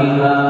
بها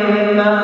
إِنَّا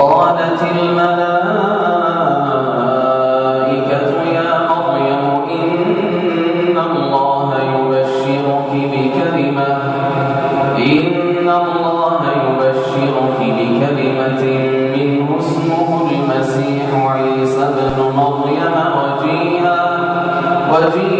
قالت الملائكة يا مريم إن الله يبشرك بكلمة إن الله يبشرك بكلمة منه اسمه المسيح عيسى بن مريم وجيها وجيها